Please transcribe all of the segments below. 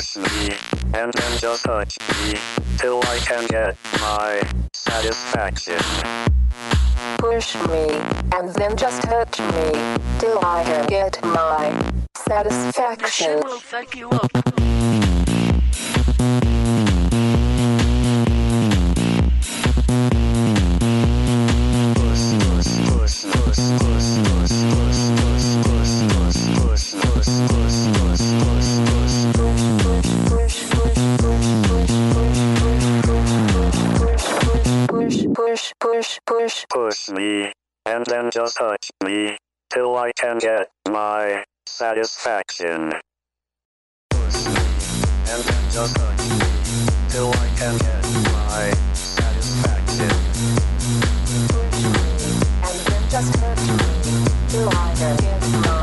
push me, and then just touch me, till I can get my satisfaction. Push me, and then just touch me, till I can get my satisfaction. This shit will fuck you up. Me, and then just touch me, till I can get my satisfaction. And then just touch me, till I can get my satisfaction. And then just touch me, till I can get my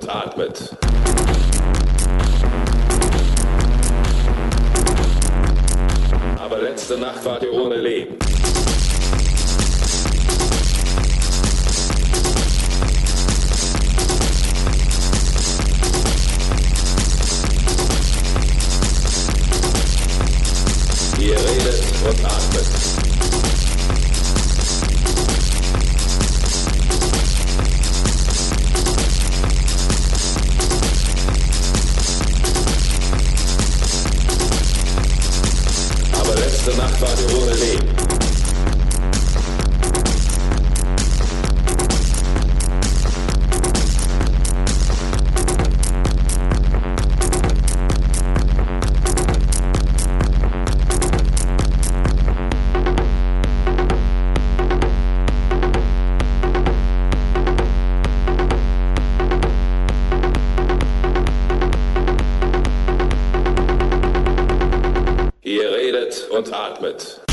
und atmet. Aber letzte Nacht war die ohne Leben. und atmet.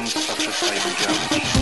Państwa przestają działać.